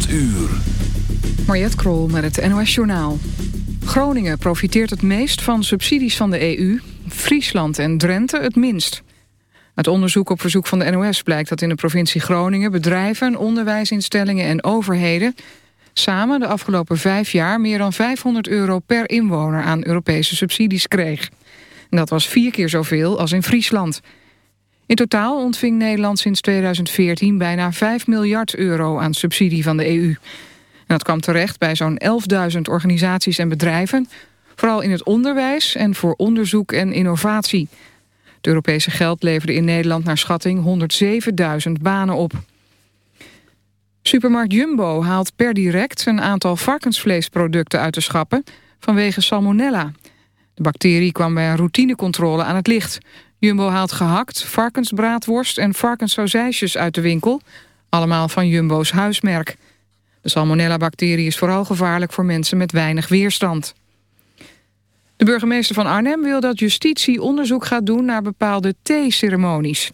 8 uur. Krol met het NOS Journaal. Groningen profiteert het meest van subsidies van de EU. Friesland en Drenthe het minst. Uit onderzoek op verzoek van de NOS blijkt dat in de provincie Groningen... bedrijven, onderwijsinstellingen en overheden... samen de afgelopen vijf jaar meer dan 500 euro per inwoner... aan Europese subsidies kreeg. En dat was vier keer zoveel als in Friesland... In totaal ontving Nederland sinds 2014 bijna 5 miljard euro aan subsidie van de EU. En dat kwam terecht bij zo'n 11.000 organisaties en bedrijven... vooral in het onderwijs en voor onderzoek en innovatie. Het Europese geld leverde in Nederland naar schatting 107.000 banen op. Supermarkt Jumbo haalt per direct een aantal varkensvleesproducten uit de schappen... vanwege salmonella. De bacterie kwam bij een routinecontrole aan het licht... Jumbo haalt gehakt, varkensbraadworst en varkenssausijsjes uit de winkel. Allemaal van Jumbo's huismerk. De salmonella-bacterie is vooral gevaarlijk voor mensen met weinig weerstand. De burgemeester van Arnhem wil dat justitie onderzoek gaat doen naar bepaalde thee-ceremonies.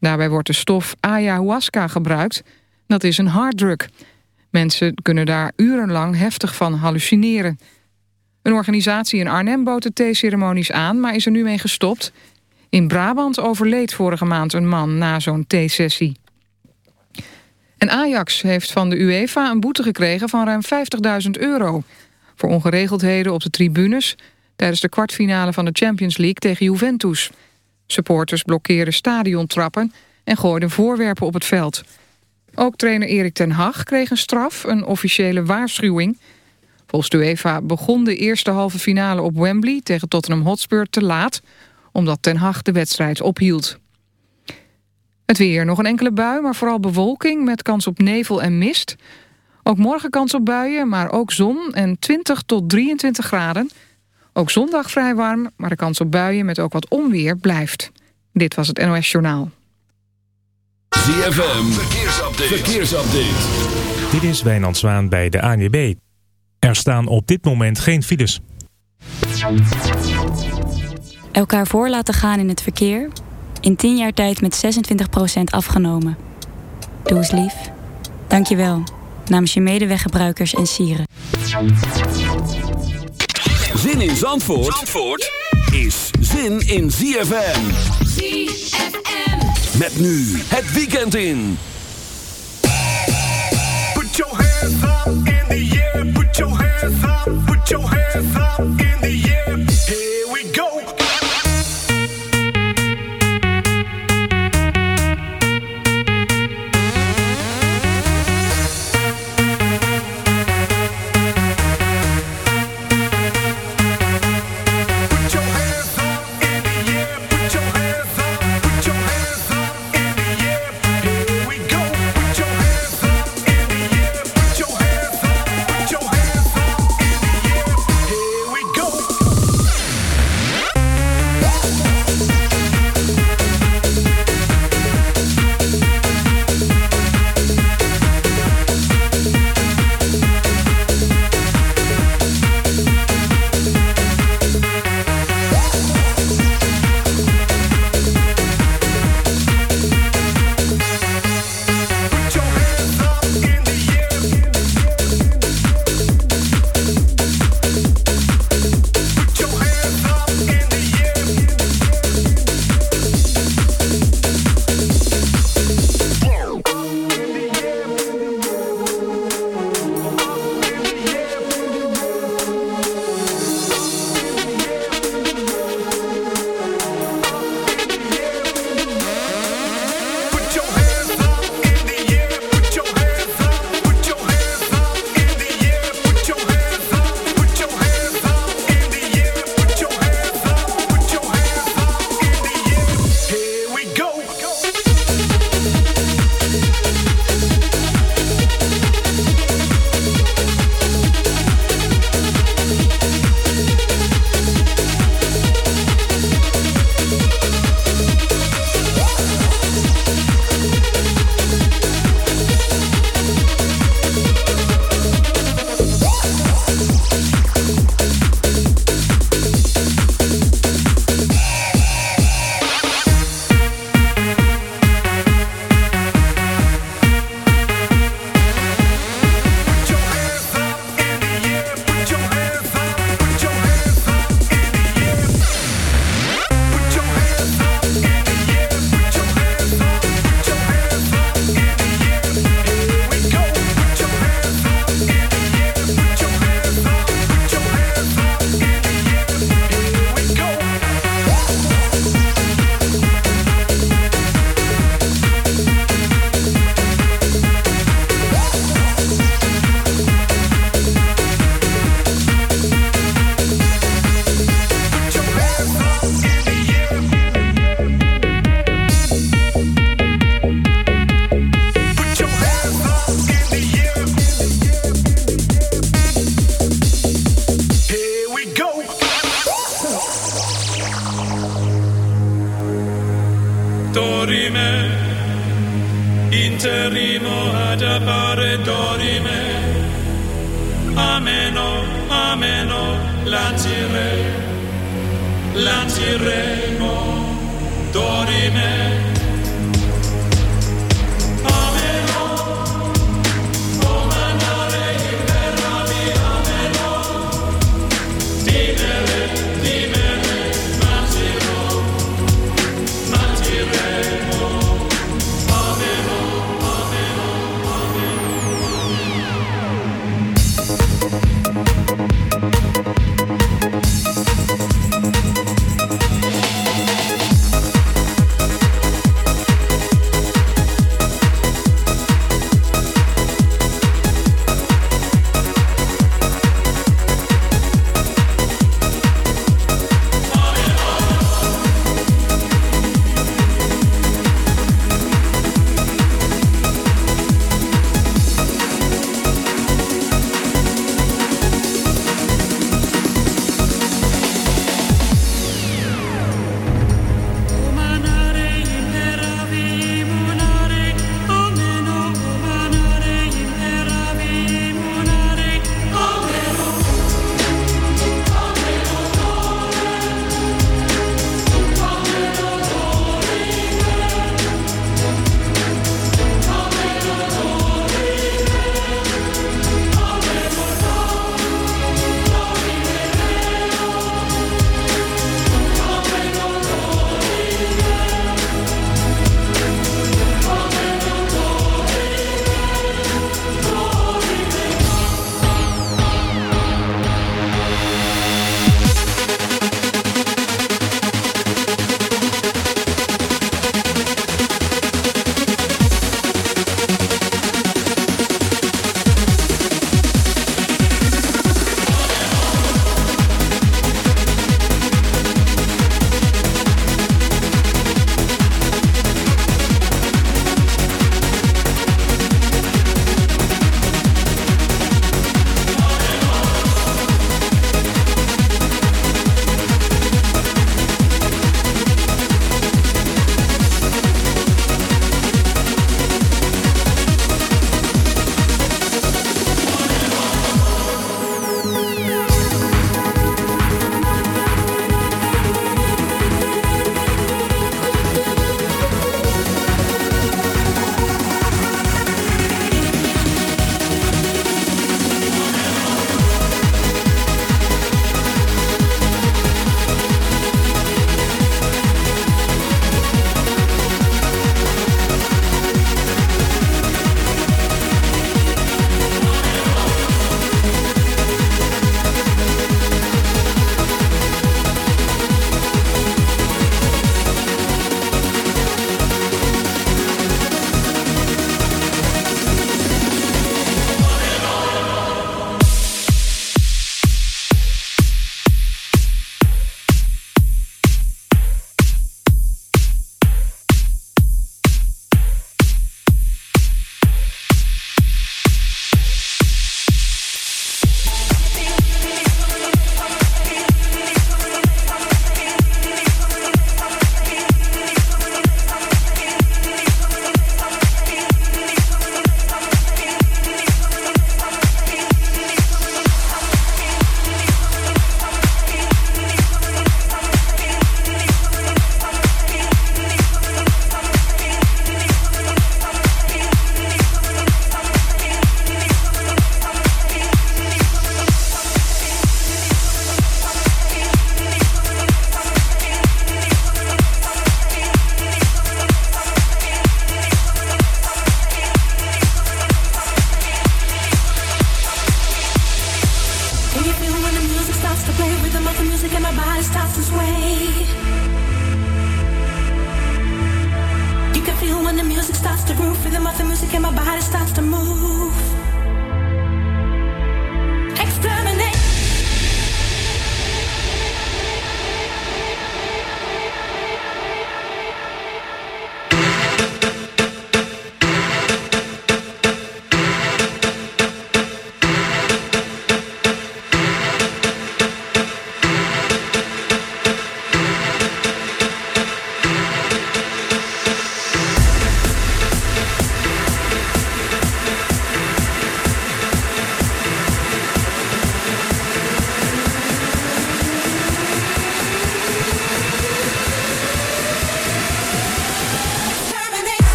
Daarbij wordt de stof ayahuasca gebruikt. Dat is een harddruk. Mensen kunnen daar urenlang heftig van hallucineren. Een organisatie in Arnhem bood de thee-ceremonies aan, maar is er nu mee gestopt. In Brabant overleed vorige maand een man na zo'n theesessie. En Ajax heeft van de UEFA een boete gekregen van ruim 50.000 euro... voor ongeregeldheden op de tribunes... tijdens de kwartfinale van de Champions League tegen Juventus. Supporters blokkeerden stadiontrappen en gooiden voorwerpen op het veld. Ook trainer Erik ten Hag kreeg een straf, een officiële waarschuwing. Volgens de UEFA begon de eerste halve finale op Wembley... tegen Tottenham Hotspur te laat omdat Ten Hag de wedstrijd ophield. Het weer, nog een enkele bui, maar vooral bewolking met kans op nevel en mist. Ook morgen kans op buien, maar ook zon en 20 tot 23 graden. Ook zondag vrij warm, maar de kans op buien met ook wat onweer blijft. Dit was het NOS Journaal. ZFM, verkeersupdate. verkeersupdate. Dit is Wijnand Zwaan bij de ANWB. Er staan op dit moment geen files. Elkaar voor laten gaan in het verkeer. In 10 jaar tijd met 26% afgenomen. Doe eens lief. Dank je wel. Namens je medeweggebruikers en sieren. Zin in Zandvoort, Zandvoort is zin in ZFM. ZFM. Met nu het weekend in. Put your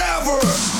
forever.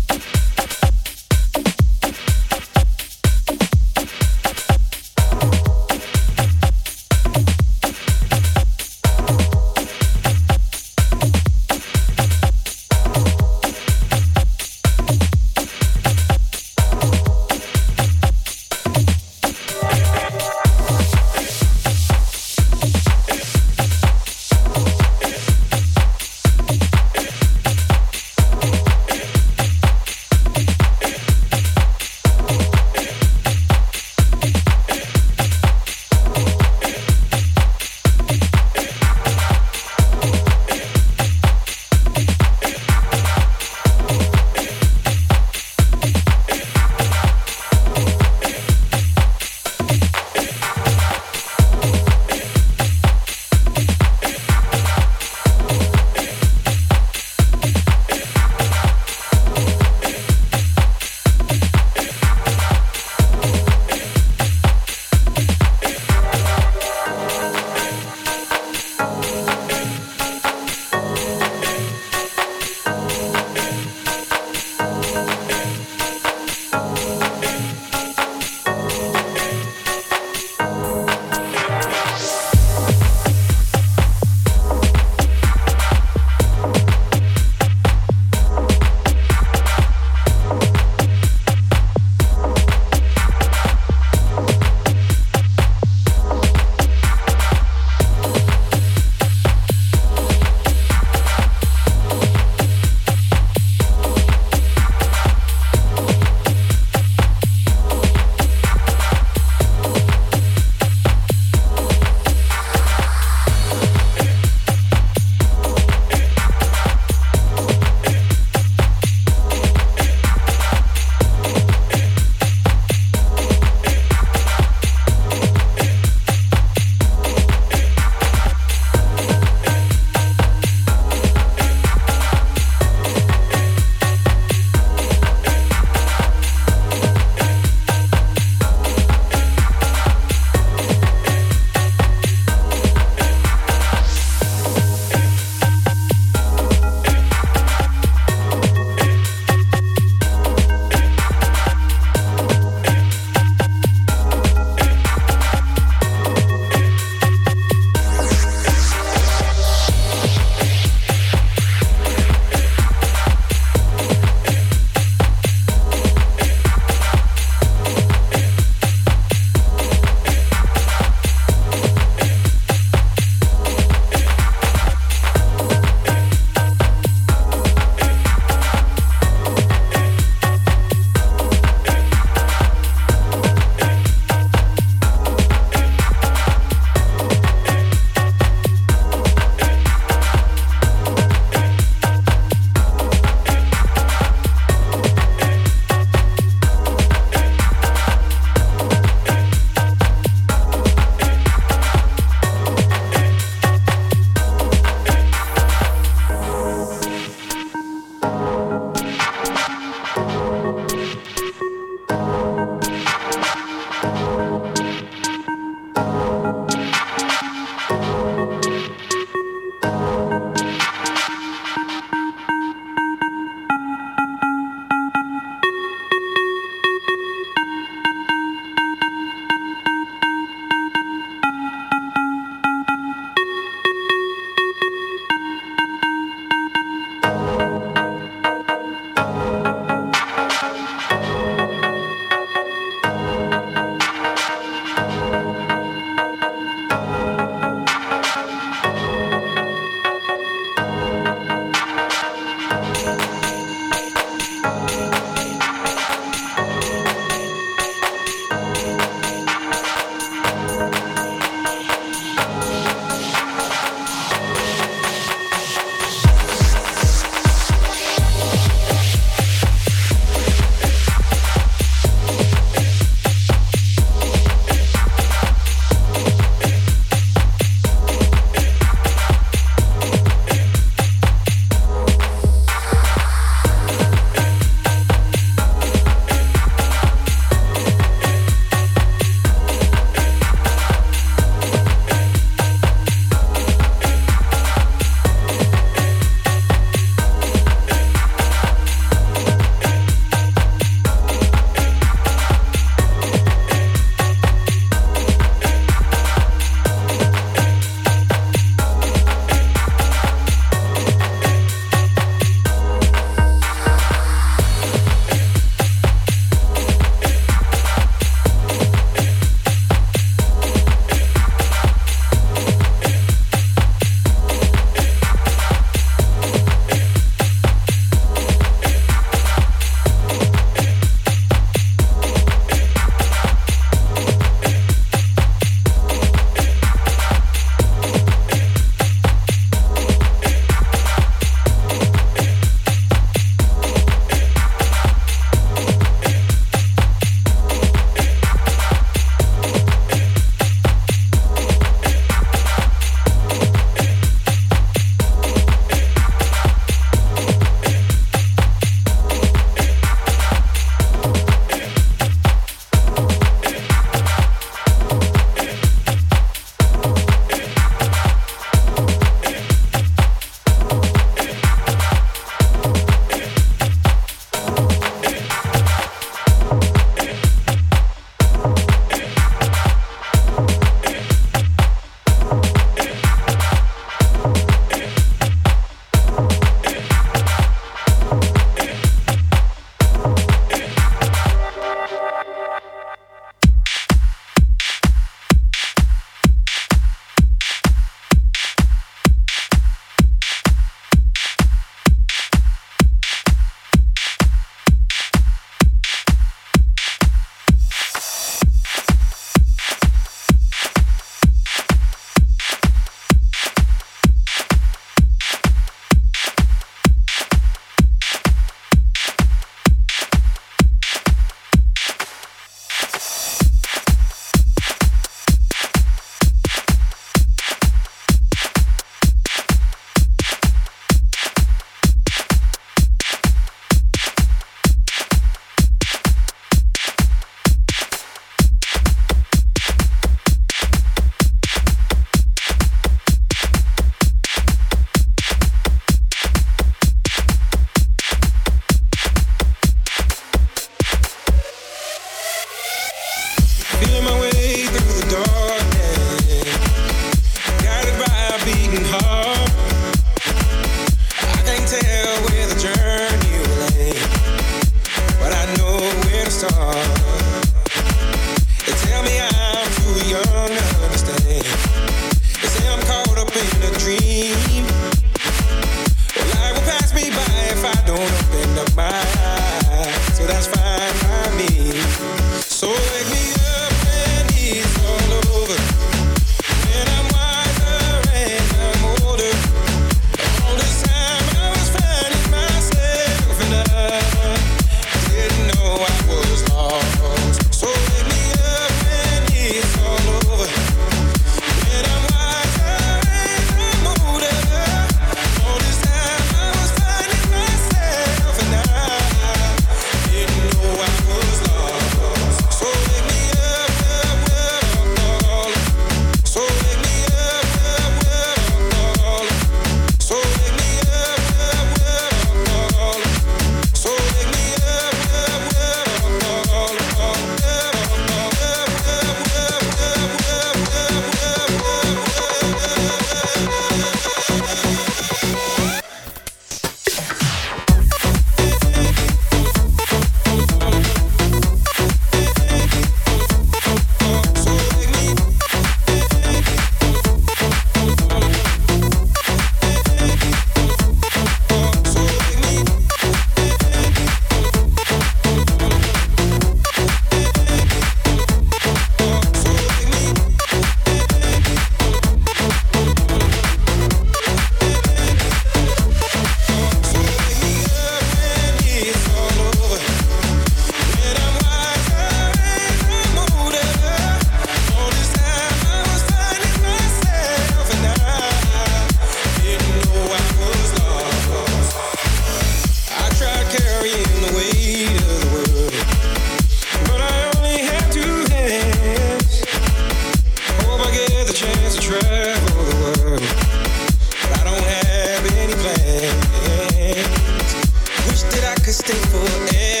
nothing forever é.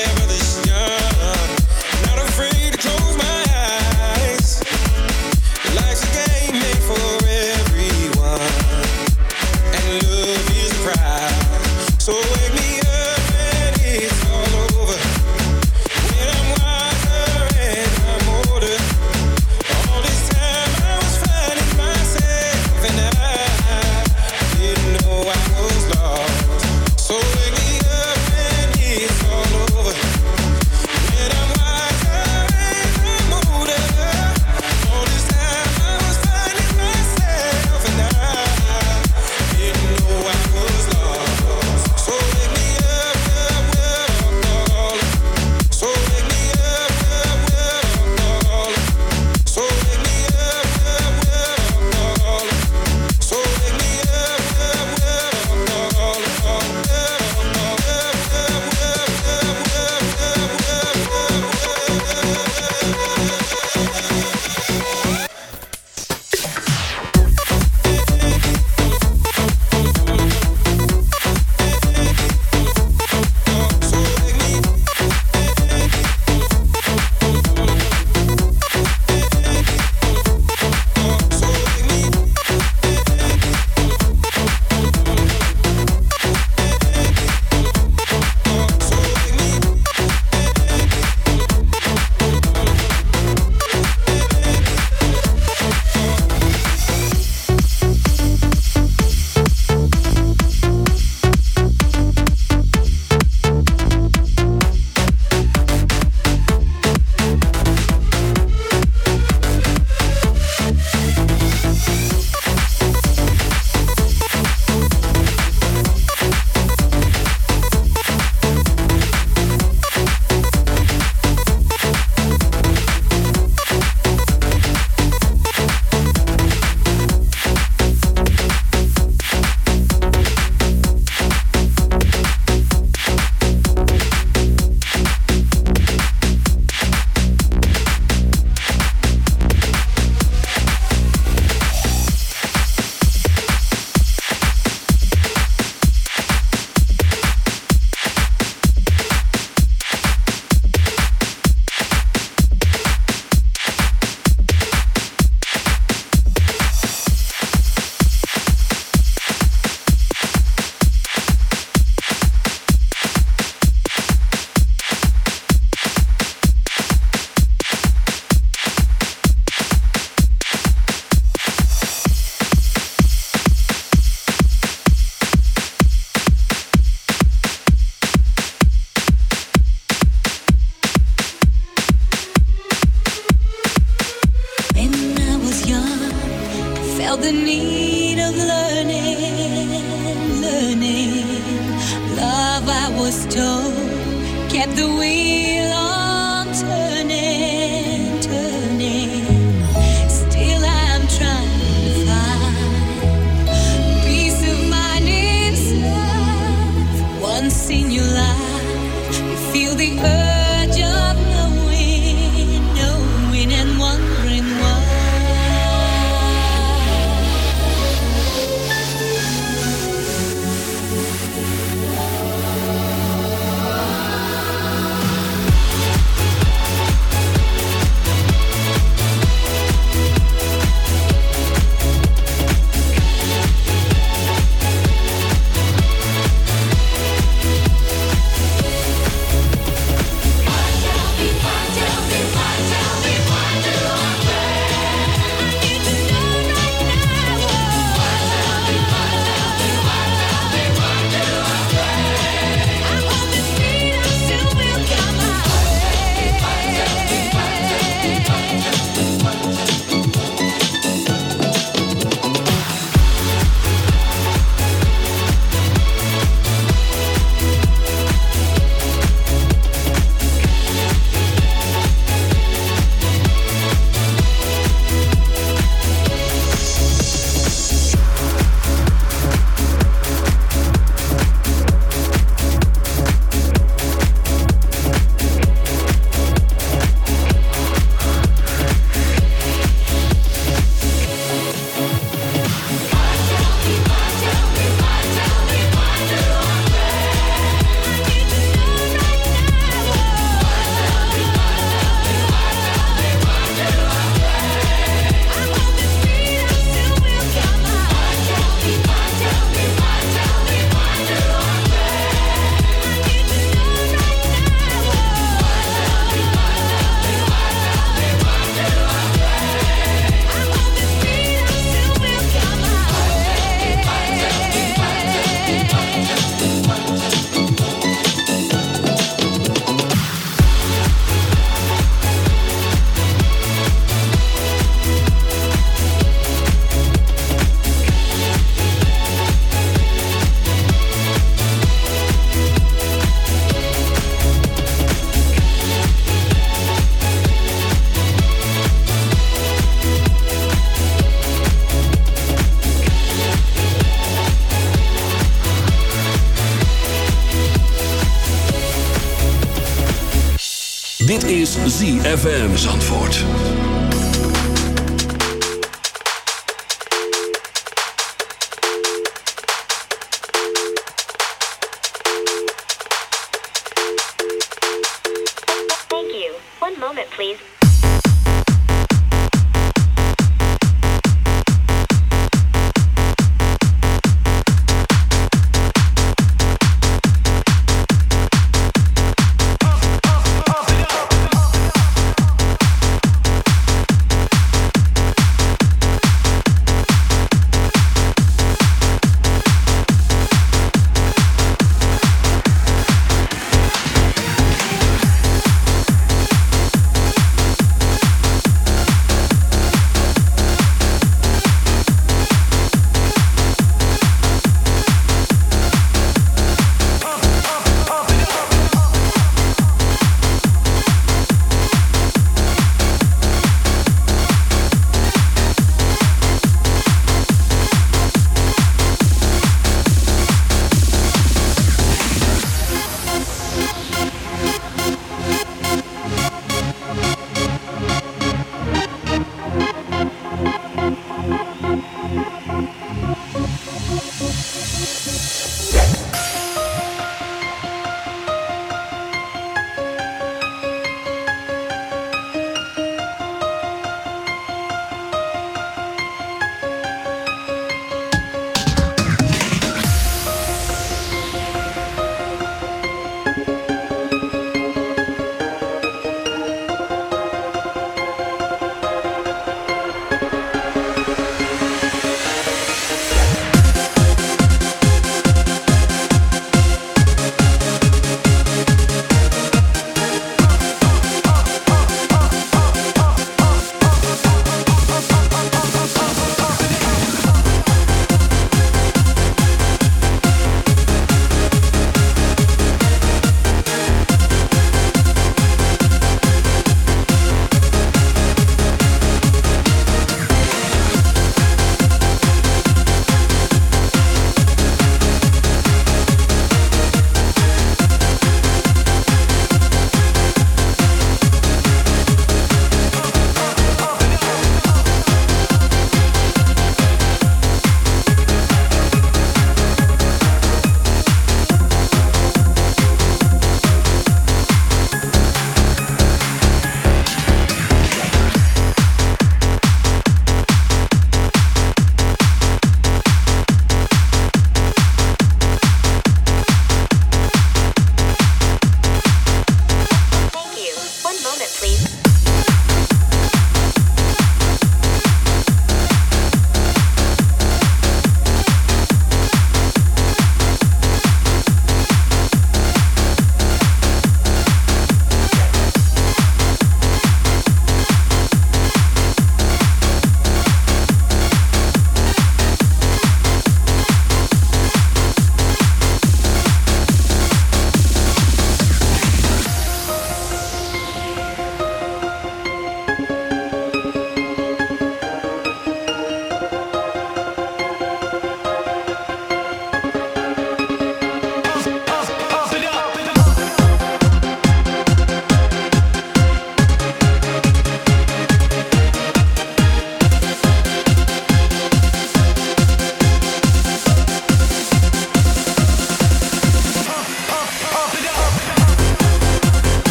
ZFM Zandvoort.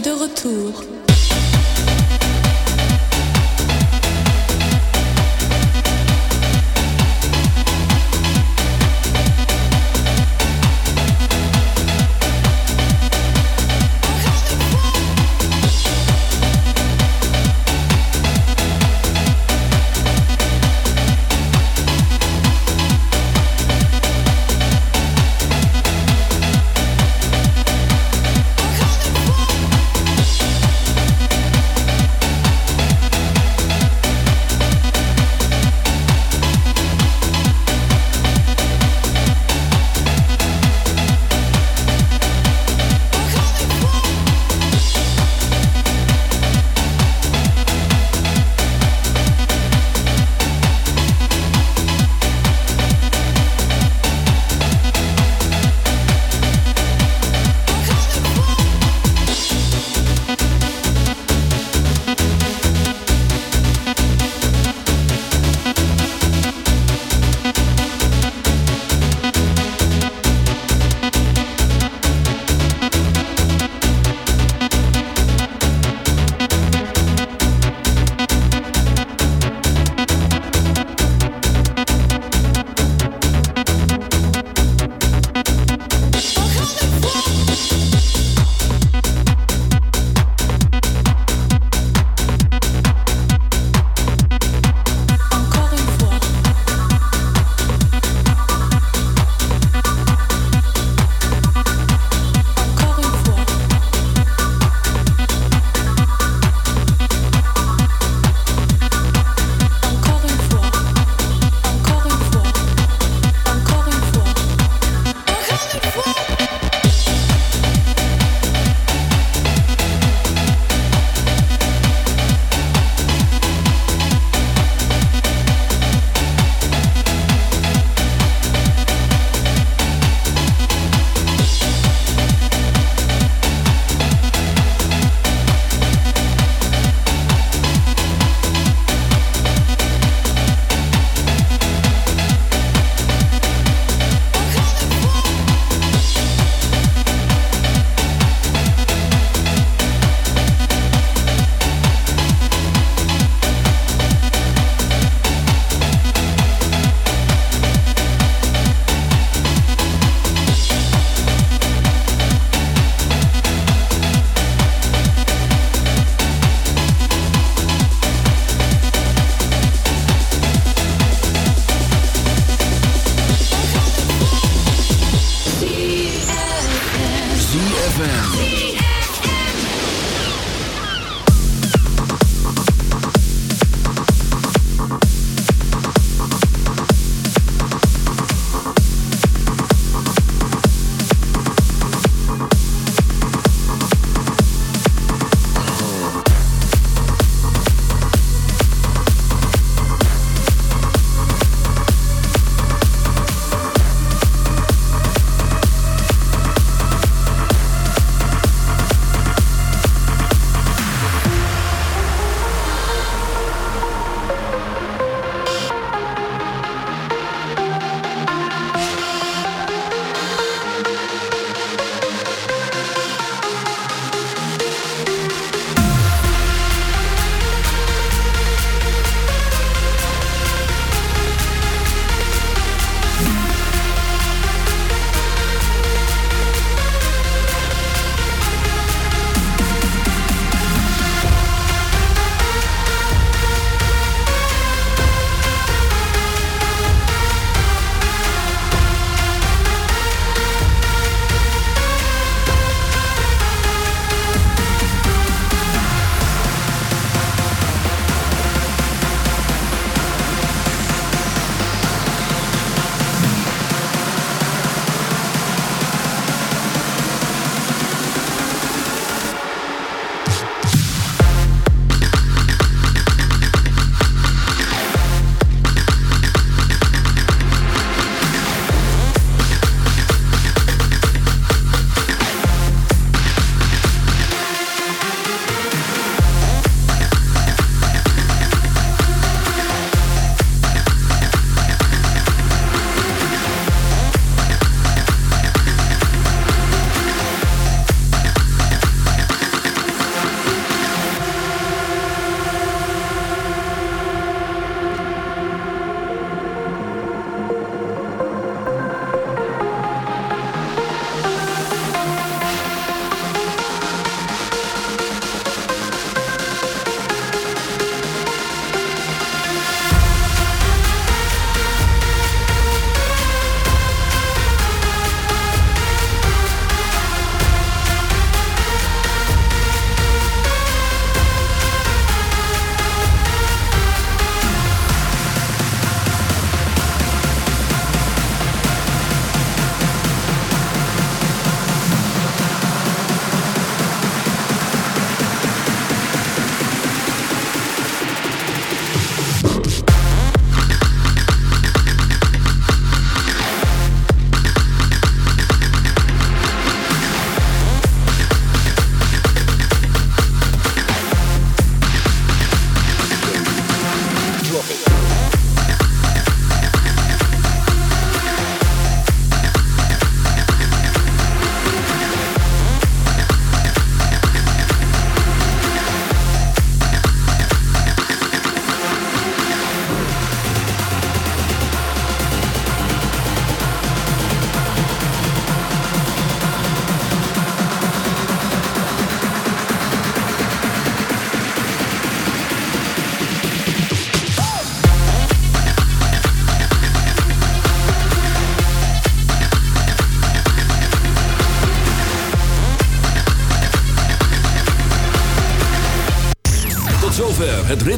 De retour.